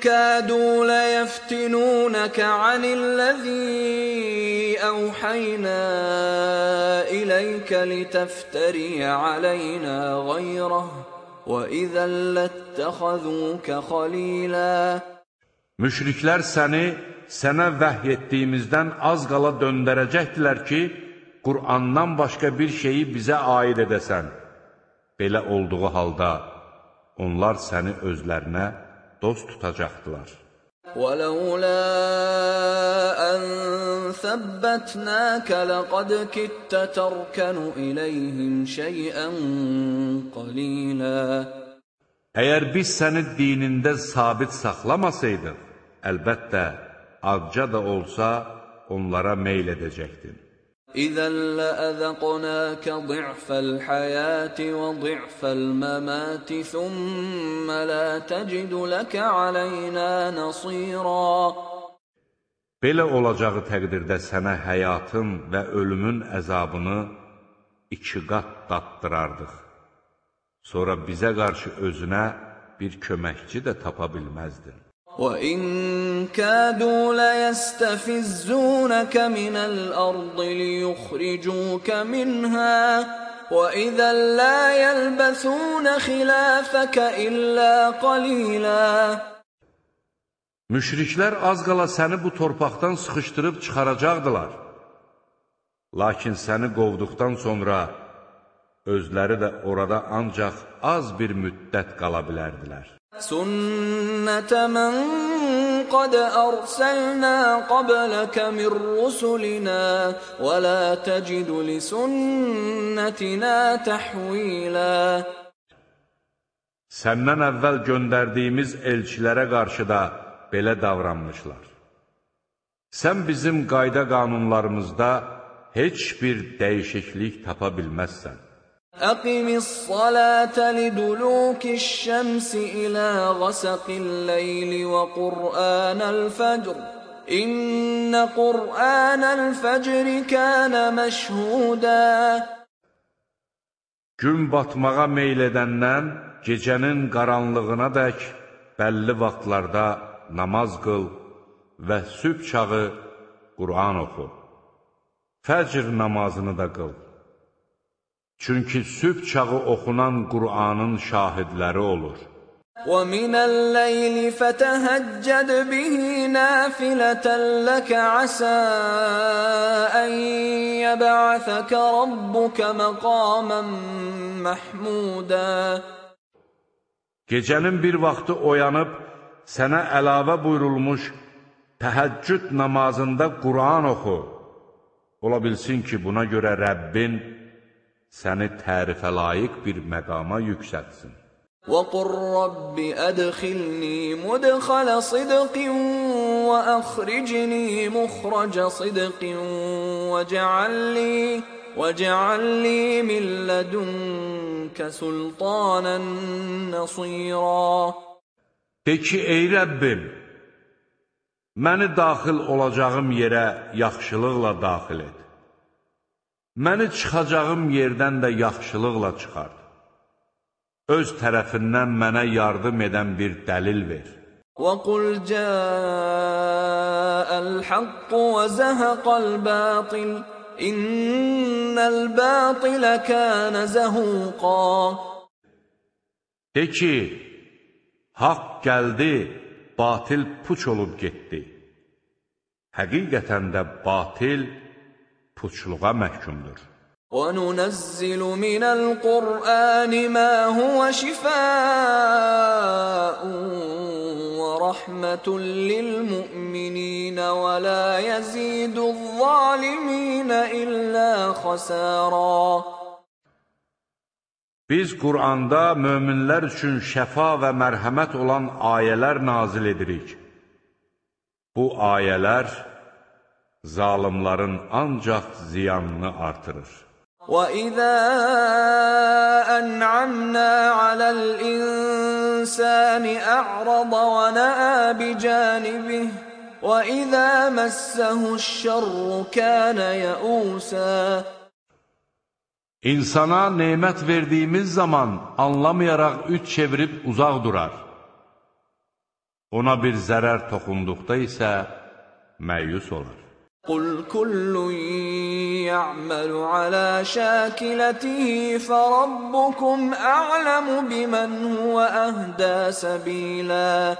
كَادُوا لَيَفْتِنُونَكَ عَنِ الَّذِي أَوْحَيْنَا إِلَيْكَ لِتَفْتَرِيَ عَلَيْنَا غَيْرَهُ وَإِذًا لَّاتَّخَذُوكَ خَلِيلًا Müşriklər səni sənə vəhy etdiyimizdən az qala döndərəcəkdilər ki, Qur'andan başqa bir şeyi bizə aid edəsən. Belə olduğu halda, onlar səni özlərinə dost tutacaqdılar. وَلَوْلَا أَن ثَبَّتْنَاكَ لَقَدْ كِدتَّ تَرْكَنُ إِلَيْهِمْ شَيْئًا قَلِيلًا Əgər biz səni dinində sabit saxlamasaydıq, əlbəttə, azca da olsa, onlara meyl edəcəkdir. İzən ləəzəqnəkə dı'fəl həyəti və dı'fəl məməti, thümmə lə təcidu ləkə aleynə nəsirə. Belə olacağı təqdirdə sənə həyatın və ölümün əzabını iki qat dattırardıq. Sonra bizə qarşı özünə bir köməkçi də tapa bilməzdin. وَإِن كَادُوا لَيَسْتَفِزُّونَكَ مِنَ الْأَرْضِ لِيُخْرِجُوكَ مِنْهَا وَإِذًا لَّا يَلْبَثُونَ خِلَافَكَ إِلَّا قَلِيلًا Müşriklər az qala səni bu torpaqdan sıxışdırıb çıxaracaqdılar. Lakin səni qovduqdan sonra özləri də orada ancaq az bir müddət qala bilərdilər. سُنَّةَ مَن قَدْ أَرْسَلْنَا قَبْلَكَ مِن رُّسُلِنَا وَلَا تَجِدُ لِسُنَّتِنَا تَحْوِيلًا Səndən əvvəl göndərdiyimiz elçilərə qarşı da belə davranmışlar. Sən bizim qayda qanunlarımızda heç bir dəyişiklik tapa bilməzsən. أقم الصلاة لدلوك الشمس إلى غسق الليل وقرآن الفجر إن قرآن الفجر كان مشهودا Gün batmağa meyl edəndən gecənin qaranlığına dək bəlli vaxtlarda namaz qıl və sübh çağı Qur'an oxu. Fəcr namazını da qıl. Çünki sübh çağı oxunan Qur'anın şahidləri olur. ومن الليل فتهجد به نافلة لك عسى أن يبعثك ربك مقاما محمودا Gecənin bir vaxtı oyanıb sənə əlavə buyurulmuş təhəccüd namazında Qur'an oxu. Ola bilsin ki, buna görə Rəbbin səni tərifə layiq bir məqama yüksətsin. وقل رب أدخلني مدخل صدق وأخرجني مخرج صدق واجعل لي واجعل لي من لدنك سلطانا نصيرا De ki, ey Rəbbim, məni daxil olacağım yerə yaxşılıqla daxil et. Məni çıxacağım yerdən də yaxşılıqla çıxart. Öz tərəfindən mənə yardım edən bir dəlil ver. وقل جاء الحق وزهق الباطل إن الباطل كان زهوقا De ki, haqq gəldi, batil puç olub getdi. Həqiqətən də batil puçluğa məhkumdur. وننزل من القرآن ما هو شفاء ورحمة للمؤمنين ولا يزيد الظالمين إلا خسارا Biz Quranda möminlər üçün şəfa və mərhəmət olan ayələr nazil edirik. Bu ayələr zalimların ancaq ziyanını artırır. وَإِذَا أَنْعَمْنَا عَلَى الْإِنسَانِ أَعْرَضَ وَنَأَىٰ بِجَانِبِهِ وَإِذَا مَسَّهُ الشَّرُّ كَانَ يَئُوسًا İnsana nemət verdiyimiz zaman anlamayaraq üç çevirib uzaq durar. Ona bir zərər toxunduqda isə məyus olar. قل كل يعمل على شاكلته فربكم أعلم بمن هو أهدى سبيلا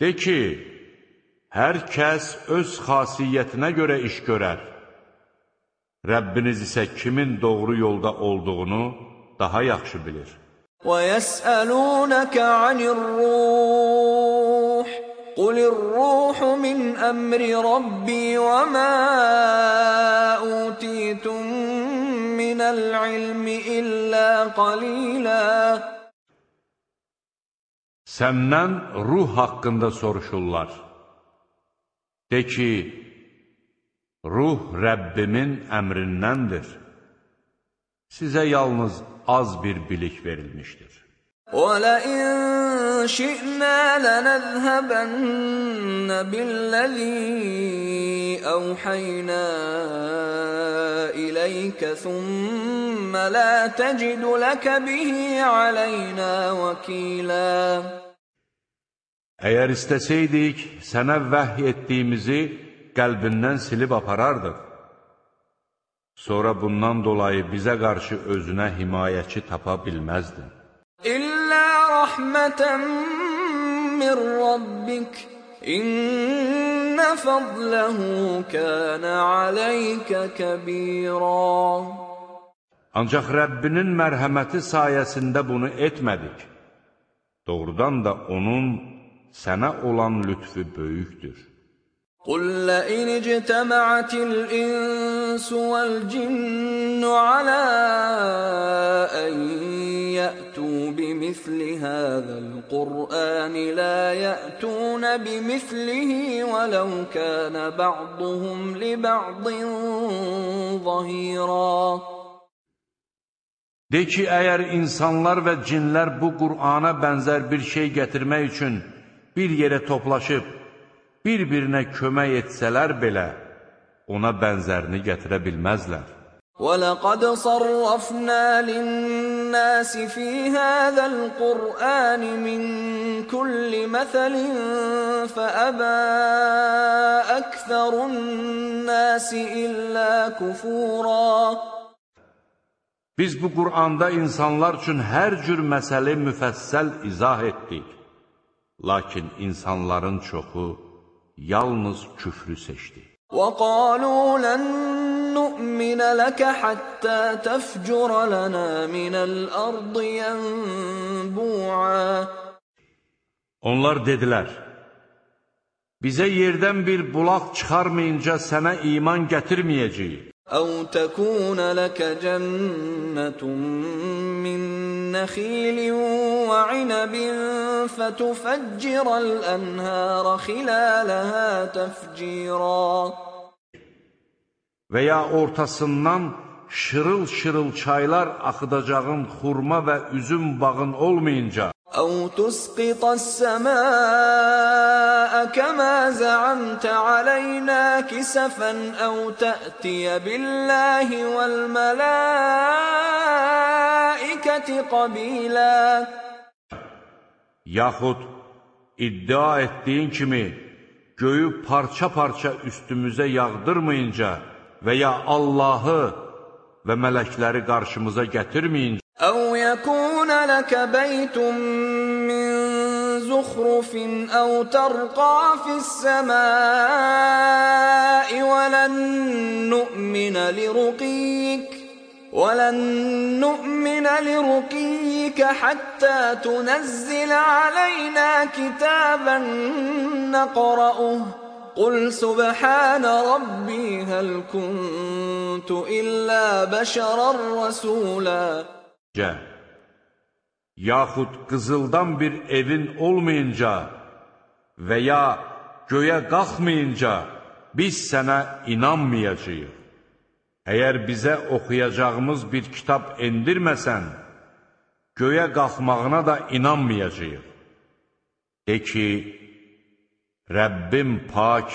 De ki, hər kəs öz xasiyyətinə görə iş görər. Rəbbiniz isə kimin doğru yolda olduğunu daha yaxşı bilir. وَيَسْأَلُونَكَ عَنِ الرُّوحِ قل الروح من أمر ربي وما أوتيتم من العلم إلا قليلا Səndən ruh haqqında soruşurlar. De ki, ruh Rəbbimin əmrindəndir. Sizə yalnız az bir bilik verilmişdir. وَلَئِن شِئْنَا لَنَذْهَبَنَّ بِالَّذِي أَوْحَيْنَا إِلَيْكَ ثُمَّ لَا تَجِدُ لَكَ بِهِ عَلَيْنَا وَكِيلًا Əgər istəsəydik, sənə vəhy etdiyimizi qəlbindən silib aparardıq. Sonra bundan dolayı bizə qarşı özünə himayəçi tapa bilməzdin. إلا rahmeten min rabbik. İnne fadlehu kana aleyke kebira. Ancaq Rəbbinin mərhəməti sayəsində bunu etmədik. Doğrudan da onun sənə olan lütfü böyükdür. Qul la in ijtama'atil insu vel cinnu ala an بمثل هذا القرآن لا يأتون بمثله ولو كان بعضهم لبعض ظهيرا De ki, əgər insanlar və cinlər bu Qur'ana bənzər bir şey gətirmək üçün bir yerə toplaşıb, bir-birinə kömək etsələr belə, ona bənzərini gətirə bilməzlər. وَلَقَدْ صَرَّفْنَا لِلنَّاسِ فِي هَذَا الْقُرْآنِ مِنْ كُلِّ مَثَلٍ فَأَبَى أَكْثَرُ النَّاسِ إِلَّا كُفُورًا Biz bu Qur'anda insanlar üçün hər cür məsələ müfəssəl izah etdik. Lakin insanların çoxu yalnız küfrü seçdi. وَقَالُوا لَن نُّؤْمِنَ لَكَ حَتَّى تَفْجُرَ لَنَا مِنَ الْأَرْضِ يَنبُوعًا Onlar dedilər, bizə yerdən bir bulaq çıxarmayınca sənə iman gətirməyəcəyik. أَوْ تَكُونَ لَكَ جَنَّةٌ مِّن نَّخِيلٍ وَعِنَبٍ فَتُفَجِّرَ الْأَنْهَارَ خِلَالَهَا تَفْجِيرًا Və ya ortasından şırıl-şırıl çaylar axıdacağın xurma və üzüm bağın olmayınca أو تسقط السماء كما زعمت علينا كسفا أو تأتي بالله والملائكة قبيلا yaxud iddia etdiyin kimi göyü parça-parça üstümüzə yağdırmayınca və ya Allahı və mələkləri qarşımıza gətirməyincə Əu yəkunə ləkə bəytun min zuxrufin əu tərqa fissəmai və lən nü'minə liruqiyik. ولن نؤمن لرقيك حتى تنزل علينا كتابا نقرأه قل سبحان ربي هل كنت إلا بشرا رسولا yaxud qızıldan bir evin olmayınca və ya göyə qalxmayınca biz sənə inanmayacağıq. Əgər bizə oxuyacağımız bir kitab endirməsən, göyə qalxmağına da inanmayacağıq. De ki, Rəbbim pak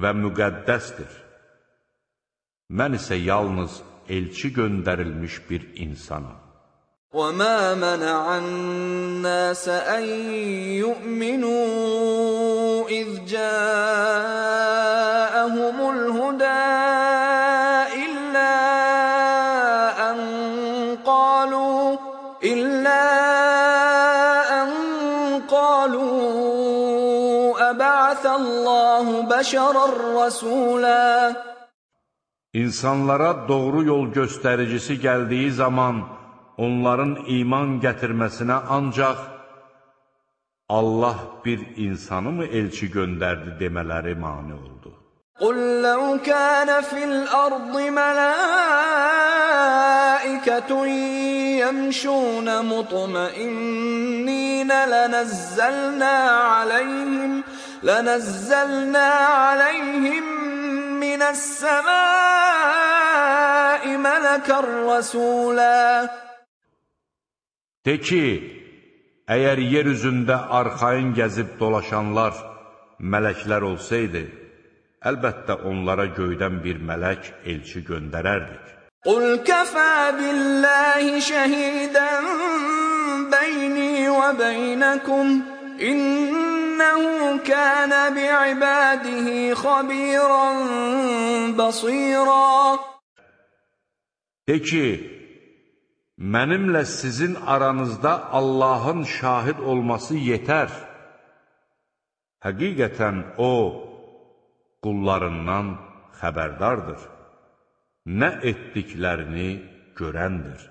və müqəddəsdir. Mən isə yalnız elçi göndərilmiş bir insanım. وما منع الناس أن يؤمنوا إذ جاءهم الهدى بشرا رسولا İnsanlara doğru yol göstəricisi gəldiyi zaman onların iman gətirməsinə ancaq Allah bir insanı mı elçi göndərdi demələri mani oldu. قل لو كان في الأرض ملائكة يمشون مطمئنين لنزلنا عليهم لنزلنا عليهم من السماء ملكا رسولا De ki, əgər yer üzündə arxayın gəzib dolaşanlar mələklər olsaydı, əlbəttə onlara göydən bir mələk elçi göndərərdik. قل كفى بالله شهيدا بيني وبينكم İnnehu kana bi'ibadihi khabiran basira. De ki, mənimlə sizin aranızda Allahın şahid olması yetər. Həqiqətən O, qullarından xəbərdardır. Nə etdiklərini görəndir.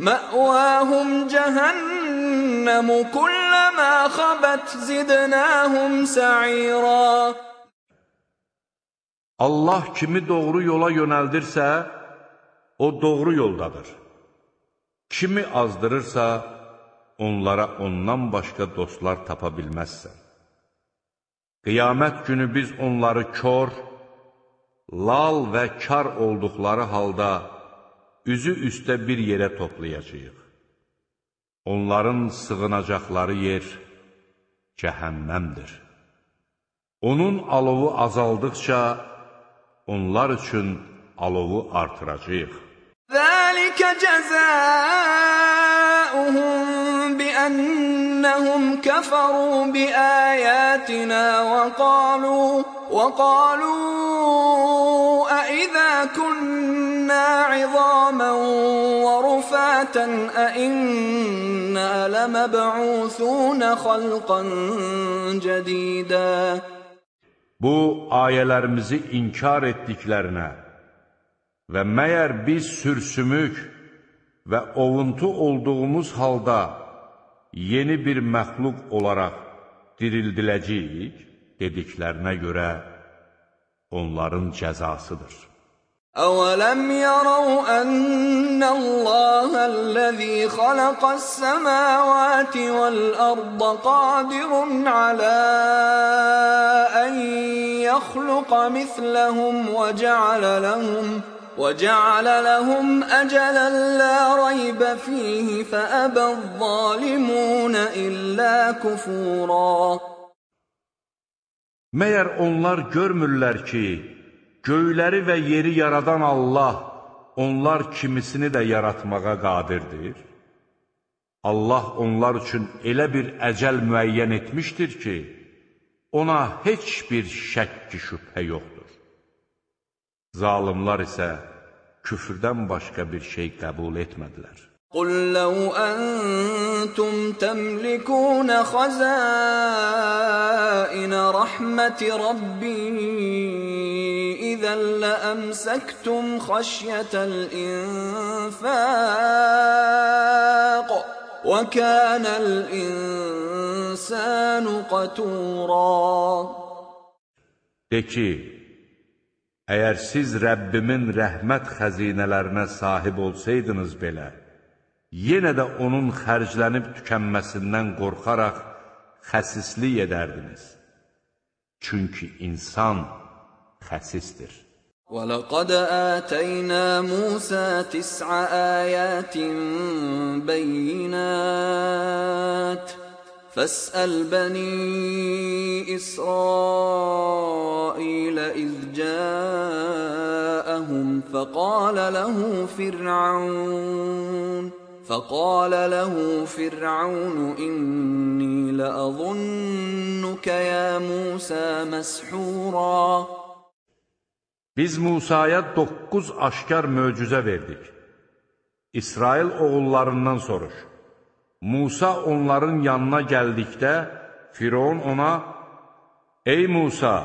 مأواهم جهنم كلما خبت زدناهم سعيرا Allah kimi doğru yola yönəldirsə, o doğru yoldadır. Kimi azdırırsa, onlara ondan başqa dostlar tapa bilməzsən. Qiyamət günü biz onları kör, lal və kar olduqları halda üzü üstə bir yerə toplayacağıq. Onların sığınacaqları yer cəhənnəmdir. Onun alovu azaldıqca, onlar üçün alovu artıracaq. ذلك جزاؤهم بأنهم كفروا بآياتنا وقالوا وقالوا أإذا كنا عظاما ورفاتا أإنا لمبعوثون خلقا جديدا Bu ayələrimizi inkar etdiklərinə və məyər biz sürsümük və ovuntu olduğumuz halda yeni bir məxluq olaraq dirildiləcəyik dediklərinə görə onların cəzasıdır. أولم يروا أن الله الذي خلق السماوات والأرض قادر على أن يخلق مثلهم وجعل لهم وجعل لهم أجلا لا ريب فيه فأبى الظالمون إلا كفورا Məyər onlar görmürlər ki, göyləri və yeri yaradan Allah onlar kimisini də yaratmağa qadirdir? Allah onlar üçün elə bir əcəl müəyyən etmişdir ki, ona heç bir şəkki şübhə yoxdur. Zalimlar isə küfrdən başqa bir şey qəbul etmədilər. قل لو أنتم تملكون خزائن رحمة ربي إذا لأمسكتم خشية الإنفاق وكان الإنسان قتورا. De ki, əgər siz Rəbbimin rəhmət xəzinələrinə sahib olsaydınız belə, yenə də onun xərclənib tükənməsindən qorxaraq xəsislik edərdiniz. Çünki insan xəsisdir. وَلَقَدْ آتَيْنَا مُوسَى تِسْعَ آيَاتٍ بَيِّنَاتٍ فاسأل بني إسرائيل إذ جاءهم فقال له فرعون فقال له فرعون إني لأظنك يا موسى مسحورا Biz Musaya dokuz aşkar möcüzə verdik. İsrail oğullarından soruş. Musa onların yanına gəldikdə, Firon ona, Ey Musa,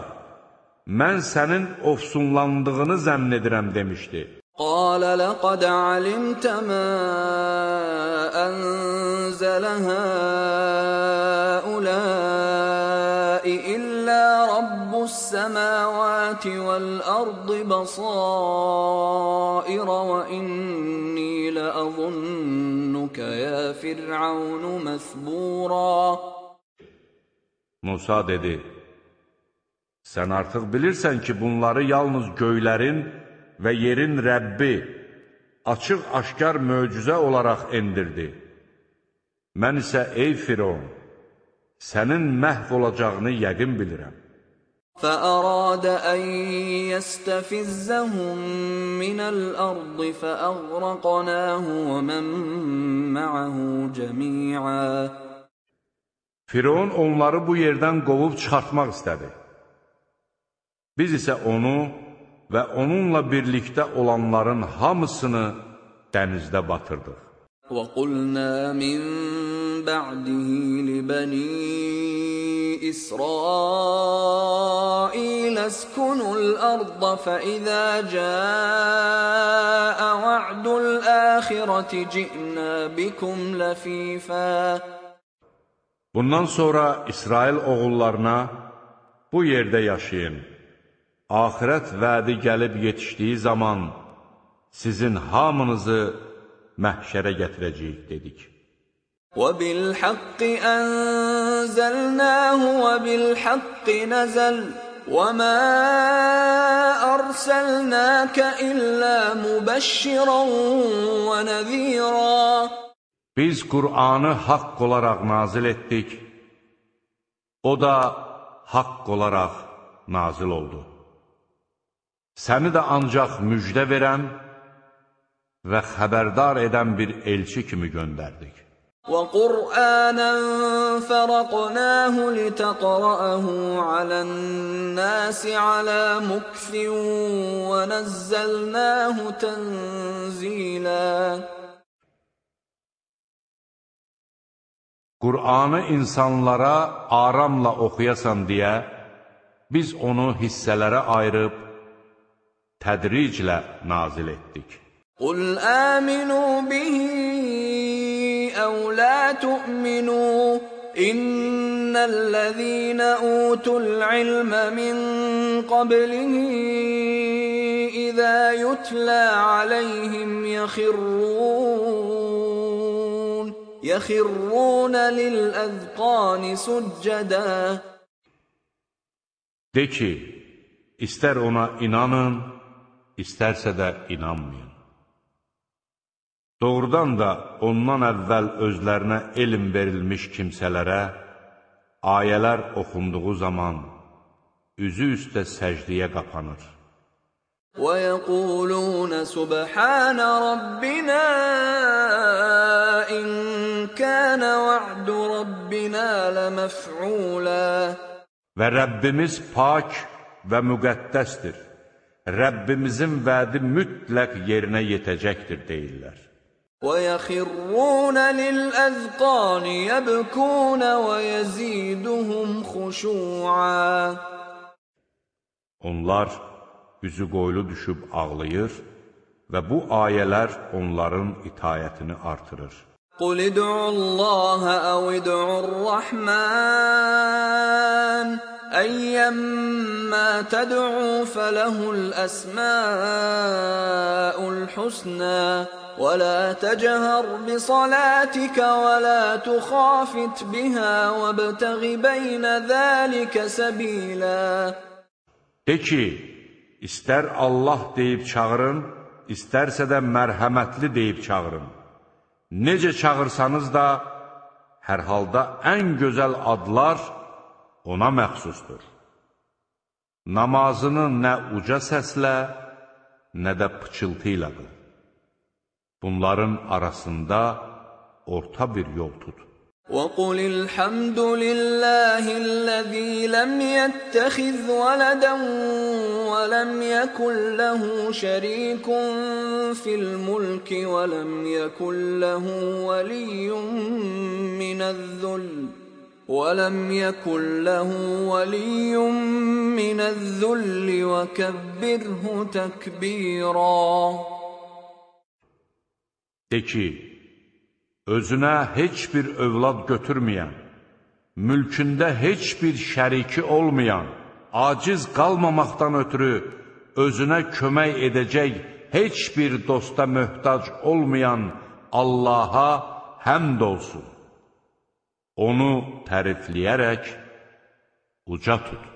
mən sənin ofsunlandığını zənn edirəm, demişdi. قال لقد علمت ما أنزل هؤلاء إلا رب السماوات والأرض بصائر وإني لأظنك يا فرعون مثبورا Musa dedi, sən artıq bilirsən ki, bunları yalnız göylərin və yerin Rəbbi açıq-aşkar möcüzə olaraq endirdi. Mən isə, ey Firon, sənin məhv olacağını yəqin bilirəm. فأراد أن يستفزهم من الأرض فأغرقناه ومن معه جميعا Firon onları bu yerdən qovub çıxartmaq istədi. Biz isə onu və onunla birlikdə olanların hamısını dənizdə batırdıq. وقلنا من بعده لبني إسرائيل اسكنوا الأرض فإذا جاء وعد الآخرة جئنا بكم لفيفا Bundan sonra İsrail oğullarına bu yerdə yaşayın. Ahirət vədi gəlib yetişdiyi zaman sizin hamınızı məhşərə gətirəcəyik, dedik. وبالحق أنزلناه وبالحق نزل وما أرسلناك إلا مبشرا ونذيرا Biz Qur'anı haqq olaraq nazil etdik. O da haqq olaraq nazil oldu. Səni də ancaq müjdə verən və xəbərdar edən bir elçi kimi göndərdik. وقرآنا فرقناه لتقرأه على الناس على مكث ونزلناه تنزيلا Qur'anı insanlara aramla oxuyasan deyə, biz onu hissələrə ayırıb, tədriclə nazil etdik. قل آمنوا به أو لا تؤمنوا إن الذين أوتوا العلم من قبله إذا يتلى عليهم يخرون يخرون للأذقان سجدا De ki, istər ona inanın, istərsə də inanmayın. Doğrudan da ondan əvvəl özlərinə elm verilmiş kimsələrə ayələr oxunduğu zaman üzü üstə səcdiyə qapanır. وَيَقُولُونَ سُبْحَانَ رَبِّنَا إِن كَانَ وَعْدُ رَبِّنَا لَمَفْعُولًا Və Rəbbimiz pak və müqəddəsdir. Rəbbimizin vədi mütləq yerinə yetəcəkdir deyirlər. وَيَخِرُّونَ لِلْأَذْقَانِ يَبْكُونَ وَيَزِيدُهُمْ خُشُوعًا Onlar üzü qoylu düşüb ağlayır və bu ayələr onların itayətini artırır. قُلِ ادْعُوا اللَّهَ أَوِ ادْعُوا الرَّحْمَٰنَ أَيًّمَّا تَدْعُوا فَلَهُ الْأَسْمَاءُ الْحُسْنَىٰ ولا تجهر بصلاتك ولا تخافت بها وابتغ بين ذلك سبيلا De ki, istər Allah deyib çağırın, istərsə də mərhəmətli deyib çağırın. Necə çağırsanız da, hər halda ən gözəl adlar ona məxsusdur. Namazını nə uca səslə, nə də pıçıltı ilə qıl. Bunların arasında orta bir yol tut. وَقُلِ الْحَمْدُ لِلَّهِ الَّذِي لَمْ يَتَّخِذْ وَلَدًا وَلَمْ يَكُنْ لَهُ شَرِيكٌ فِي الْمُلْكِ وَلَمْ يَكُنْ لَهُ وَلِيٌّ مِّنَ الذُّلِّ وَلَمْ يَكُنْ لَهُ وَلِيٌّ مِّنَ الذُّلِّ وَكَبِّرْهُ تَكْبِيرًا De ki, özünə heç bir övlad götürməyən, mülkündə heç bir şəriki olmayan, aciz qalmamaqdan ötürü özünə kömək edəcək heç bir dosta möhtac olmayan Allaha həmd olsun. Onu tərifləyərək uca tut.